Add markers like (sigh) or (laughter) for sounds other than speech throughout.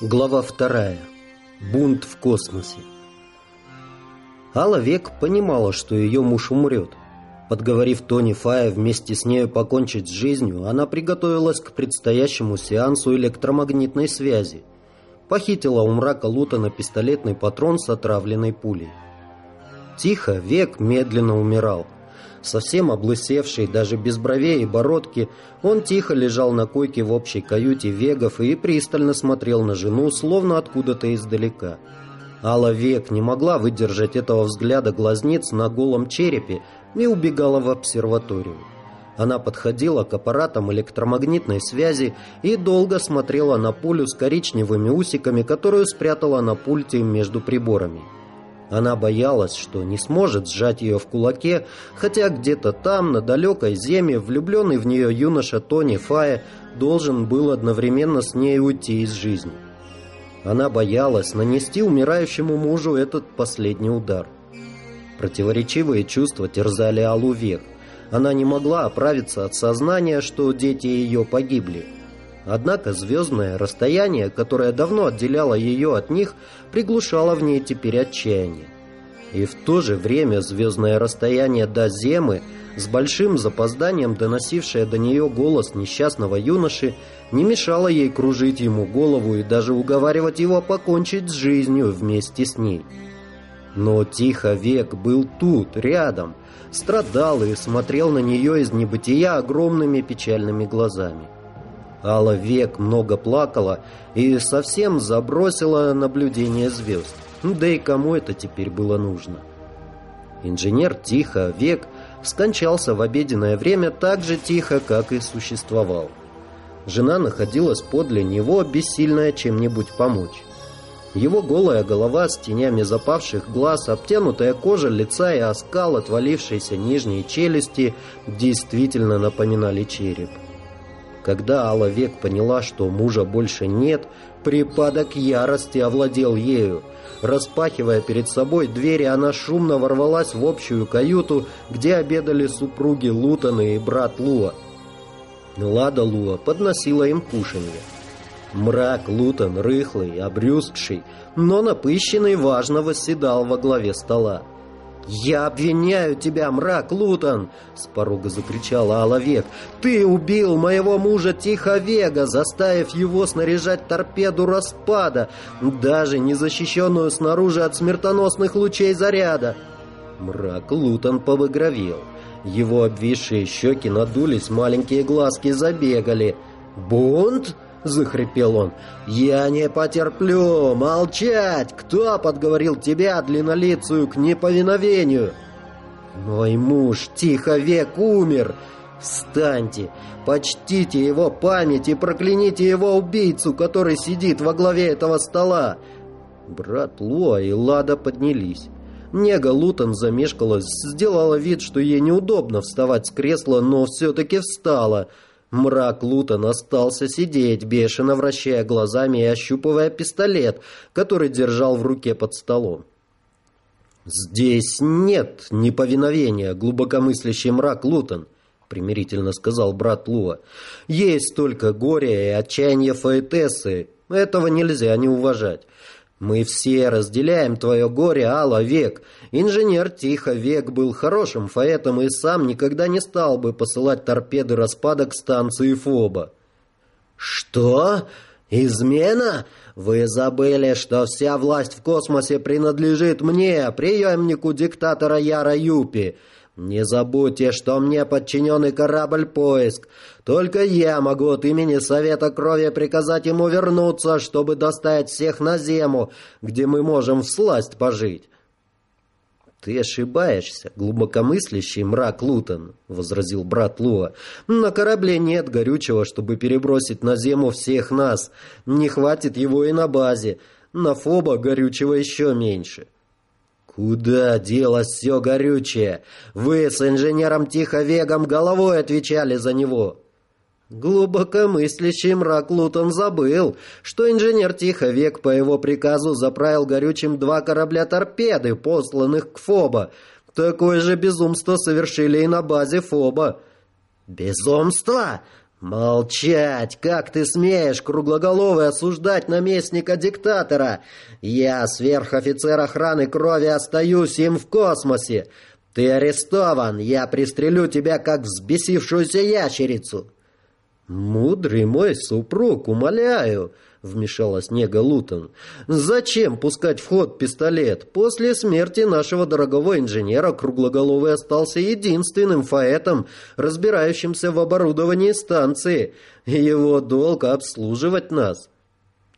Глава вторая. Бунт в космосе. Алла Век понимала, что ее муж умрет. Подговорив Тони Фая вместе с нею покончить с жизнью, она приготовилась к предстоящему сеансу электромагнитной связи. Похитила у мрака Лутона пистолетный патрон с отравленной пулей. Тихо Век медленно умирал. Совсем облысевший, даже без бровей и бородки, он тихо лежал на койке в общей каюте Вегов и пристально смотрел на жену, словно откуда-то издалека. Алла Век не могла выдержать этого взгляда глазниц на голом черепе и убегала в обсерваторию. Она подходила к аппаратам электромагнитной связи и долго смотрела на пулю с коричневыми усиками, которую спрятала на пульте между приборами. Она боялась, что не сможет сжать ее в кулаке, хотя где-то там, на далекой земле, влюбленный в нее юноша Тони Фая должен был одновременно с ней уйти из жизни. Она боялась нанести умирающему мужу этот последний удар. Противоречивые чувства терзали Аллу век. Она не могла оправиться от сознания, что дети ее погибли. Однако звездное расстояние, которое давно отделяло ее от них, приглушало в ней теперь отчаяние. И в то же время звездное расстояние до Земы, с большим запозданием доносившее до нее голос несчастного юноши, не мешало ей кружить ему голову и даже уговаривать его покончить с жизнью вместе с ней. Но Тихо Век был тут, рядом, страдал и смотрел на нее из небытия огромными печальными глазами. Алла век много плакала и совсем забросила наблюдение звезд. Да и кому это теперь было нужно? Инженер тихо век скончался в обеденное время так же тихо, как и существовал. Жена находилась подле него, бессильная чем-нибудь помочь. Его голая голова с тенями запавших глаз, обтянутая кожа лица и оскал отвалившейся нижней челюсти действительно напоминали череп. Когда Алла Век поняла, что мужа больше нет, припадок ярости овладел ею. Распахивая перед собой двери, она шумно ворвалась в общую каюту, где обедали супруги Лутона и брат Луа. Лада Луа подносила им кушанье. Мрак Лутон, рыхлый, обрюзгший, но напыщенный, важно восседал во главе стола. «Я обвиняю тебя, мрак Лутон!» — с порога закричала Алавек. «Ты убил моего мужа Тиховега, заставив его снаряжать торпеду распада, даже не защищенную снаружи от смертоносных лучей заряда!» Мрак Лутон побагровел. Его обвисшие щеки надулись, маленькие глазки забегали. «Бунт?» — захрипел он. «Я не потерплю! Молчать! Кто подговорил тебя, длиннолицую, к неповиновению?» «Мой муж тихо век умер! Встаньте! Почтите его память и прокляните его убийцу, который сидит во главе этого стола!» Брат Луа и Лада поднялись. Нега Лутон замешкалась, сделала вид, что ей неудобно вставать с кресла, но все-таки встала — Мрак Лутон остался сидеть, бешено вращая глазами и ощупывая пистолет, который держал в руке под столом. «Здесь нет неповиновения, глубокомыслящий мрак Лутон», — примирительно сказал брат Луа. «Есть только горе и отчаяние Фаэтессы. Этого нельзя не уважать. Мы все разделяем твое горе, Алла Век. Инженер Тихо Век был хорошим фаэтом и сам никогда не стал бы посылать торпеды распада к станции Фоба. Что? Измена? Вы забыли, что вся власть в космосе принадлежит мне, преемнику диктатора Яра Юпи. «Не забудьте, что мне подчиненный корабль-поиск. Только я могу от имени Совета Крови приказать ему вернуться, чтобы доставить всех на Зему, где мы можем всласть пожить». «Ты ошибаешься, глубокомыслящий мрак Лутон», — возразил брат Луа. «На корабле нет горючего, чтобы перебросить на Зему всех нас. Не хватит его и на базе. На Фоба горючего еще меньше». «Куда делось все горючее? Вы с инженером Тиховегом головой отвечали за него!» Глубокомыслящий мрак Лутон забыл, что инженер Тиховек по его приказу заправил горючим два корабля-торпеды, посланных к Фоба. Такое же безумство совершили и на базе Фоба. «Безумство? «Молчать! Как ты смеешь, круглоголовый, осуждать наместника диктатора? Я, сверхофицер охраны крови, остаюсь им в космосе. Ты арестован, я пристрелю тебя, как взбесившуюся ящерицу!» «Мудрый мой супруг, умоляю!» вмешалась Нега Лутон. «Зачем пускать в ход пистолет? После смерти нашего дорогого инженера Круглоголовый остался единственным фаэтом, разбирающимся в оборудовании станции. Его долг обслуживать нас».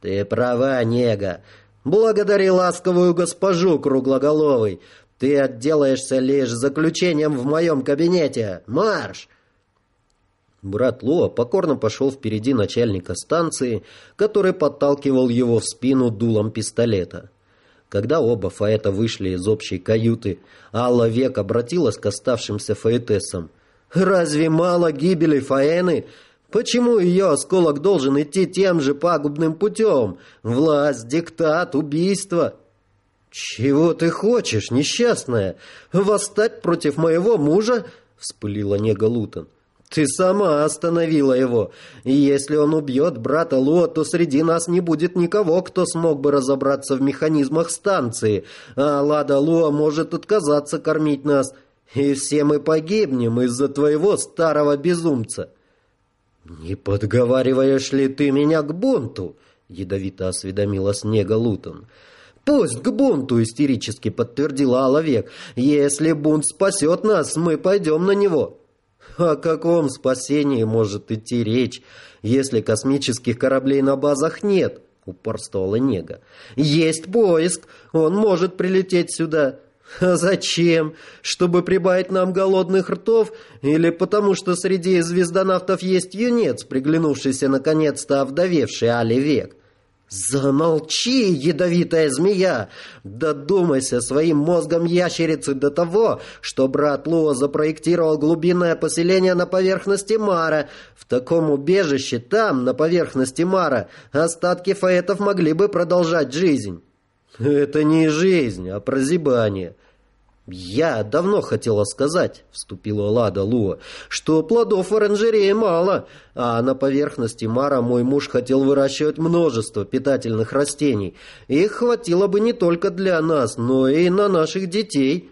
«Ты права, Нега. Благодари ласковую госпожу Круглоголовый. Ты отделаешься лишь заключением в моем кабинете. Марш!» Брат Лоа покорно пошел впереди начальника станции, который подталкивал его в спину дулом пистолета. Когда оба Фаэта вышли из общей каюты, Алла Век обратилась к оставшимся фаэтессам. «Разве мало гибели Фаэны? Почему ее осколок должен идти тем же пагубным путем? Власть, диктат, убийство?» «Чего ты хочешь, несчастная? Восстать против моего мужа?» — вспылила Нега Лутон. Ты сама остановила его. И если он убьет брата Луа, то среди нас не будет никого, кто смог бы разобраться в механизмах станции. А Лада Луа может отказаться кормить нас. И все мы погибнем из-за твоего старого безумца. «Не подговариваешь ли ты меня к бунту?» — ядовито осведомила Снега Лутон. «Пусть к бунту!» — истерически подтвердила Алавек. «Если бунт спасет нас, мы пойдем на него». О каком спасении может идти речь, если космических кораблей на базах нет? Упорствовала Нега. Есть поиск, он может прилететь сюда. А зачем? Чтобы прибавить нам голодных ртов? Или потому что среди звездонавтов есть юнец, приглянувшийся наконец-то овдовевший Али век? «Замолчи, ядовитая змея! Додумайся своим мозгом ящерицы до того, что брат Луа запроектировал глубинное поселение на поверхности Мара. В таком убежище там, на поверхности Мара, остатки фаэтов могли бы продолжать жизнь». «Это не жизнь, а прозябание». «Я давно хотела сказать», — вступила Лада Луа, «что плодов в оранжерее мало, а на поверхности Мара мой муж хотел выращивать множество питательных растений. Их хватило бы не только для нас, но и на наших детей».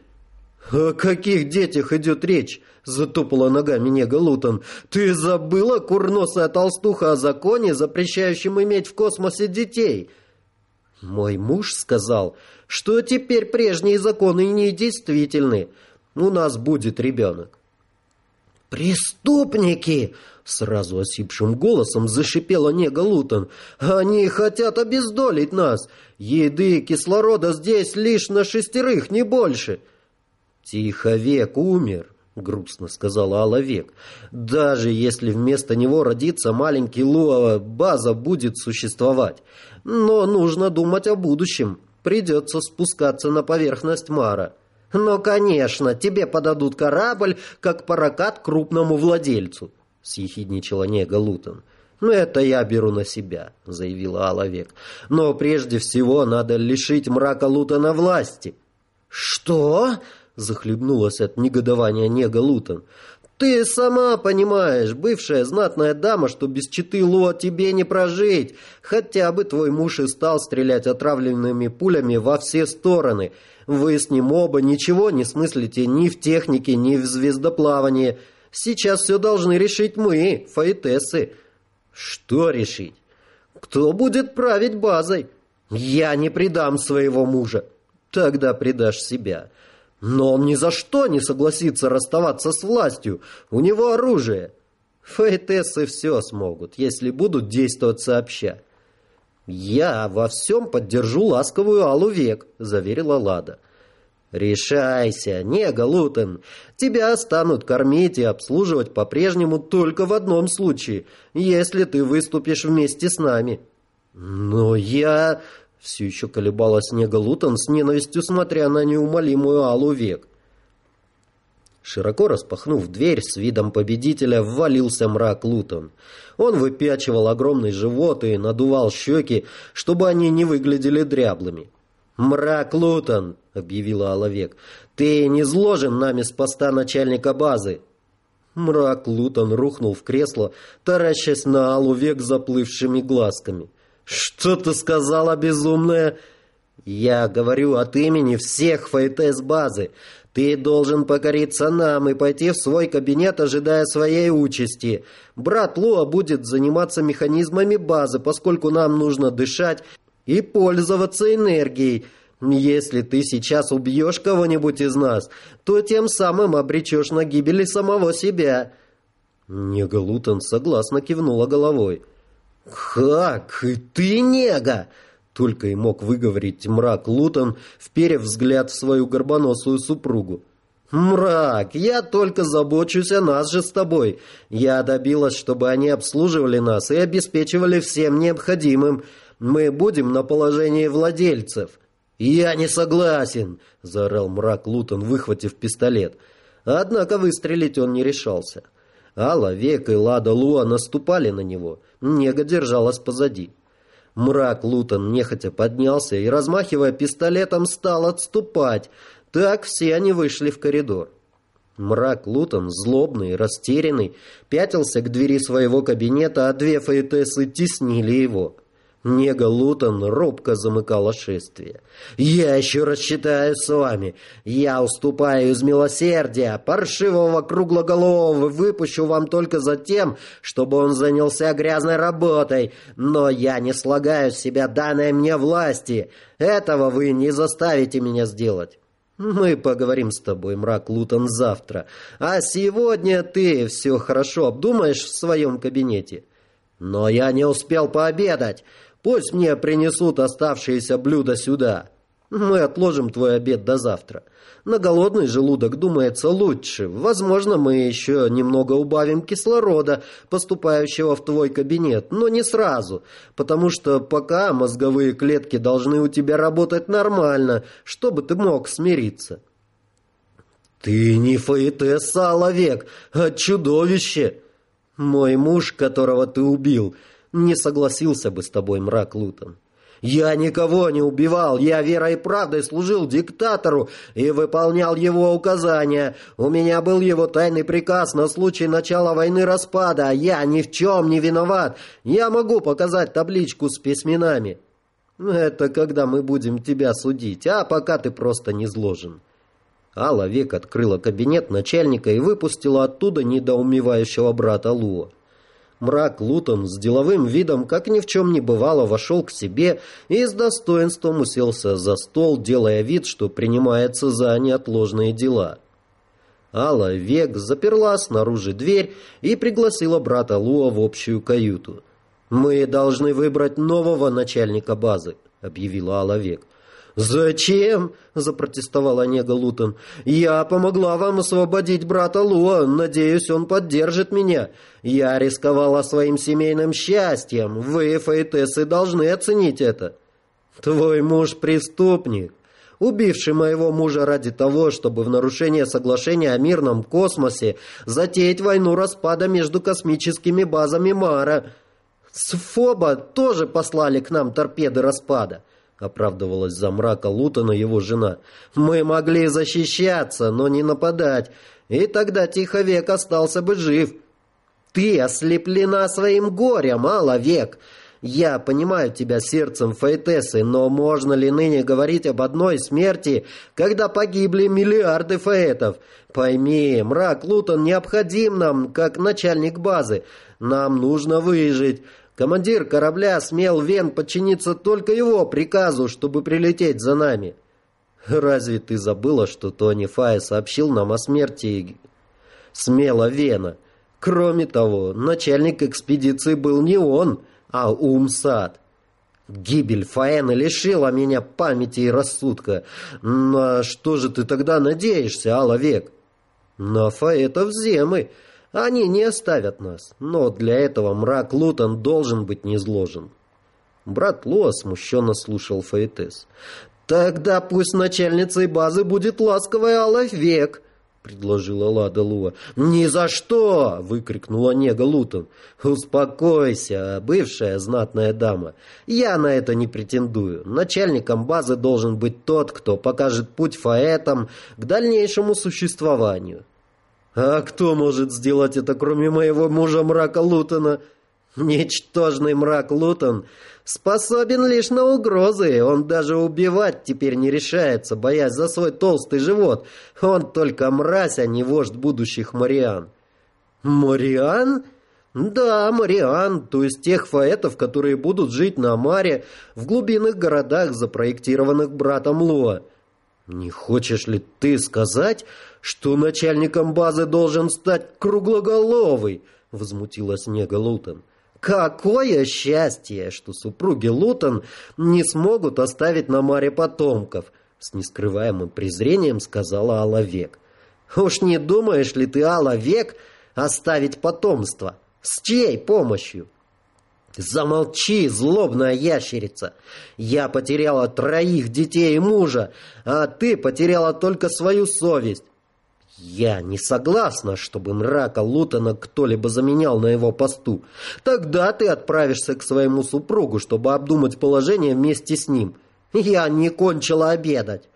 «О каких детях идет речь?» — затопала ногами Нега Лутон. «Ты забыла, курносая толстуха, о законе, запрещающем иметь в космосе детей?» «Мой муж сказал...» что теперь прежние законы недействительны. У нас будет ребенок. «Преступники!» — сразу осипшим голосом зашипела Нега Лутон. «Они хотят обездолить нас! Еды и кислорода здесь лишь на шестерых, не больше!» «Тиховек умер!» — грустно сказала Алавек. «Даже если вместо него родится маленький Луа, база будет существовать. Но нужно думать о будущем придется спускаться на поверхность Мара. Но, конечно, тебе подадут корабль, как паракат крупному владельцу, съехидничала Нега Лутон. «Ну, это я беру на себя», — заявила Алавек. «Но прежде всего надо лишить мрака Лутона власти». «Что?» — захлебнулась от негодования Нега Лутон. Ты сама понимаешь, бывшая знатная дама, что без читы Луа тебе не прожить. Хотя бы твой муж и стал стрелять отравленными пулями во все стороны. Вы с ним оба ничего не смыслите ни в технике, ни в звездоплавании. Сейчас все должны решить мы, фаэтессы. Что решить? Кто будет править базой? Я не предам своего мужа. Тогда предашь себя. Но он ни за что не согласится расставаться с властью. У него оружие. Фейтессы все смогут, если будут действовать сообща. «Я во всем поддержу ласковую Аллу Век», — заверила Лада. «Решайся, не, Галутен. Тебя станут кормить и обслуживать по-прежнему только в одном случае, если ты выступишь вместе с нами». «Но я...» Все еще колебалась Нега Лутон с ненавистью, смотря на неумолимую Аллу Век. Широко распахнув дверь, с видом победителя ввалился мрак Лутон. Он выпячивал огромный живот и надувал щеки, чтобы они не выглядели дряблыми. «Мрак Лутон!» — объявила Алавек. «Ты не зложен нами с поста начальника базы!» Мрак Лутон рухнул в кресло, таращась на Аллу век заплывшими глазками. «Что ты сказала, безумная?» «Я говорю от имени всех ФТС базы. Ты должен покориться нам и пойти в свой кабинет, ожидая своей участи. Брат Луа будет заниматься механизмами базы, поскольку нам нужно дышать и пользоваться энергией». Если ты сейчас убьешь кого-нибудь из нас, то тем самым обречешь на гибель самого себя». Нега Лутон согласно кивнула головой. «Как? И ты, Нега?» Только и мог выговорить мрак Лутон, вперев взгляд в свою горбоносую супругу. «Мрак, я только забочусь о нас же с тобой. Я добилась, чтобы они обслуживали нас и обеспечивали всем необходимым. Мы будем на положении владельцев». «Я не согласен!» — заорал мрак Лутон, выхватив пистолет. Однако выстрелить он не решался. Алла, Век и Лада Луа наступали на него. Нега держалась позади. Мрак Лутон нехотя поднялся и, размахивая пистолетом, стал отступать. Так все они вышли в коридор. Мрак Лутон, злобный, растерянный, пятился к двери своего кабинета, а две фаэтесы теснили его. Нега Лутон робко замыкала шествие. «Я еще рассчитаюсь с вами. Я уступаю из милосердия. Паршивого круглоголового выпущу вам только за тем, чтобы он занялся грязной работой. Но я не слагаю с себя данной мне власти. Этого вы не заставите меня сделать». «Мы поговорим с тобой, мрак Лутон, завтра. А сегодня ты все хорошо обдумаешь в своем кабинете». «Но я не успел пообедать. Пусть мне принесут оставшиеся блюда сюда. Мы отложим твой обед до завтра. На голодный желудок думается лучше. Возможно, мы еще немного убавим кислорода, поступающего в твой кабинет, но не сразу, потому что пока мозговые клетки должны у тебя работать нормально, чтобы ты мог смириться. Ты не Фаэтес Саловек, а чудовище. Мой муж, которого ты убил, — не согласился бы с тобой, мрак Лутон. Я никого не убивал, я верой и правдой служил диктатору и выполнял его указания. У меня был его тайный приказ на случай начала войны распада, а я ни в чем не виноват. Я могу показать табличку с письменами. Это когда мы будем тебя судить, а пока ты просто не зложен. Алла век открыла кабинет начальника и выпустила оттуда недоумевающего брата Луа. Мрак Лутон с деловым видом, как ни в чем не бывало, вошел к себе и с достоинством уселся за стол, делая вид, что принимается за неотложные дела. Алла Век заперла снаружи дверь и пригласила брата Луа в общую каюту. «Мы должны выбрать нового начальника базы», — объявила Алла Век. «Зачем?» — запротестовал Онега Лутон. «Я помогла вам освободить брата Луа. Надеюсь, он поддержит меня. Я рисковала своим семейным счастьем. Вы, фаэтесы, должны оценить это». «Твой муж преступник, убивший моего мужа ради того, чтобы в нарушение соглашения о мирном космосе затеять войну распада между космическими базами Мара. С Фоба тоже послали к нам торпеды распада». — оправдывалась за мрака Лутона его жена. «Мы могли защищаться, но не нападать, и тогда Тиховек остался бы жив. Ты ослеплена своим горем, мало век. Я понимаю тебя сердцем Фаэтесы, но можно ли ныне говорить об одной смерти, когда погибли миллиарды фаэтов? Пойми, мрак Лутон необходим нам, как начальник базы. Нам нужно выжить». Командир корабля смел Вен подчиниться только его приказу, чтобы прилететь за нами. Разве ты забыла, что Тони Фай сообщил нам о смерти смело Вена? Кроме того, начальник экспедиции был не он, а Умсад. Гибель Фаэна лишила меня памяти и рассудка. На что же ты тогда надеешься, Алла-Век? На Фаэтов земы. Они не оставят нас, но для этого мрак Лутон должен быть низложен. Брат Луа смущенно слушал Фаэтес. «Тогда пусть начальницей базы будет ласковая Алла Век», — предложила Лада Луа. «Ни за что!» — выкрикнула Нега Лутон. «Успокойся, бывшая знатная дама. Я на это не претендую. Начальником базы должен быть тот, кто покажет путь фаэтам к дальнейшему существованию». «А кто может сделать это, кроме моего мужа Мрака Лутона?» Ничтожный мрак Лутон способен лишь на угрозы. Он даже убивать теперь не решается, боясь за свой толстый живот. Он только мразь, а не вождь будущих Мариан. Мариан? Да, Мариан, то есть тех фаэтов, которые будут жить на Маре, в глубинных городах, запроектированных братом Лоа. Не хочешь ли ты сказать, что начальником базы должен стать круглоголовый? Возмутилась Нега Лутон. Какое счастье, что супруги Лутон не смогут оставить на море потомков, с нескрываемым презрением сказала Алавек. Уж не думаешь ли ты, Алавек, оставить потомство? С чьей помощью? Замолчи, злобная ящерица. Я потеряла троих детей и мужа, а ты потеряла только свою совесть. Я не согласна, чтобы мрака Лутона кто-либо заменял на его посту. Тогда ты отправишься к своему супругу, чтобы обдумать положение вместе с ним. Я не кончила обедать.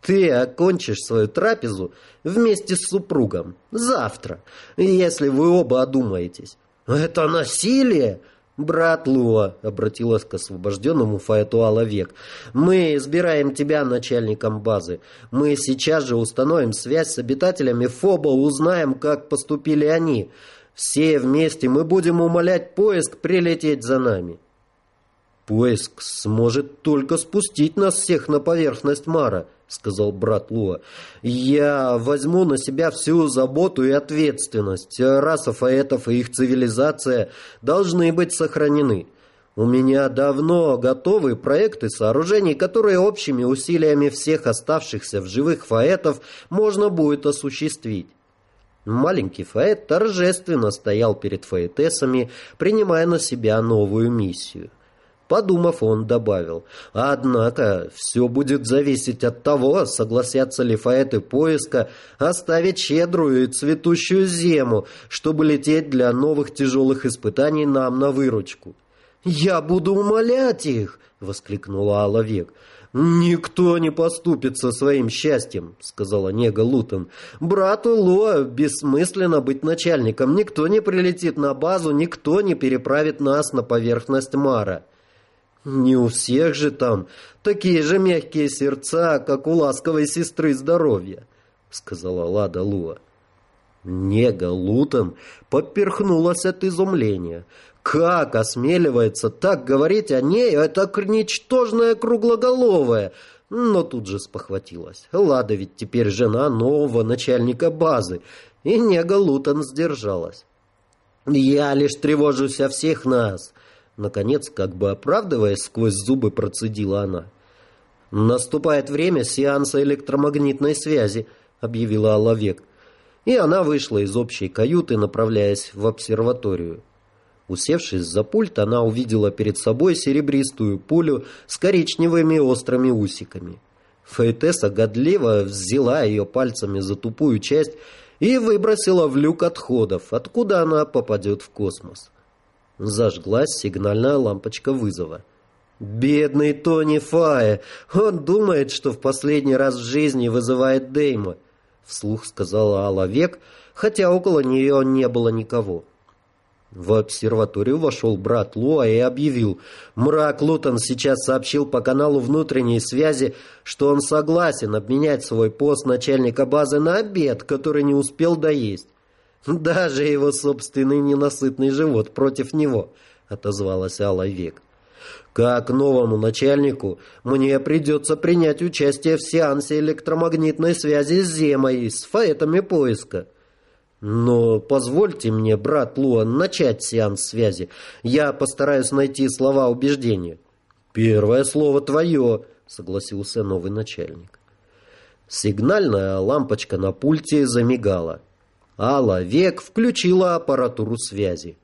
Ты окончишь свою трапезу вместе с супругом завтра, если вы оба одумаетесь. Это насилие? «Брат Луа», — обратилась к освобожденному Фаэтуала век, — «мы избираем тебя начальником базы. Мы сейчас же установим связь с обитателями Фоба, узнаем, как поступили они. Все вместе мы будем умолять поиск прилететь за нами». «Поиск сможет только спустить нас всех на поверхность Мара», — сказал брат Луа. «Я возьму на себя всю заботу и ответственность. Раса фаэтов и их цивилизация должны быть сохранены. У меня давно готовы проекты сооружений, которые общими усилиями всех оставшихся в живых фаэтов можно будет осуществить». Маленький Фаэт торжественно стоял перед фаэтесами, принимая на себя новую миссию — Подумав, он добавил, «Однако все будет зависеть от того, согласятся ли фаэты поиска оставить щедрую и цветущую зему, чтобы лететь для новых тяжелых испытаний нам на выручку». «Я буду умолять их!» — воскликнула Алавек. «Никто не поступится своим счастьем», — сказала Нега Лутон. «Брату Лоа бессмысленно быть начальником. Никто не прилетит на базу, никто не переправит нас на поверхность Мара». Не у всех же там такие же мягкие сердца, как у ласковой сестры здоровья, сказала Лада Луа. Нега Лутон поперхнулась от изумления. Как осмеливается так говорить о ней, это ничтожная круглоголовая? Но тут же спохватилась. Лада ведь теперь жена нового начальника базы, и Нега Лутон сдержалась. «Я лишь тревожусь о всех нас», Наконец, как бы оправдываясь, сквозь зубы процедила она. «Наступает время сеанса электромагнитной связи», — объявила Оловек. И она вышла из общей каюты, направляясь в обсерваторию. Усевшись за пульт, она увидела перед собой серебристую пулю с коричневыми острыми усиками. Фейтеса годливо взяла ее пальцами за тупую часть и выбросила в люк отходов, откуда она попадет в космос. Зажглась сигнальная лампочка вызова. «Бедный Тони Фая! Он думает, что в последний раз в жизни вызывает Дейма!» Вслух сказала Алавек, хотя около нее не было никого. В обсерваторию вошел брат Луа и объявил. Мрак Лутон сейчас сообщил по каналу внутренней связи, что он согласен обменять свой пост начальника базы на обед, который не успел доесть. (laughs) Даже его собственный ненасытный живот против него, отозвалась Алла Век. Как новому начальнику мне придется принять участие в сеансе электромагнитной связи с Земой с фаэтами поиска. Но позвольте мне, брат Луан, начать сеанс связи. Я постараюсь найти слова убеждения. Первое слово твое, согласился новый начальник. Сигнальная лампочка на пульте замигала. Алла Век включила аппаратуру связи.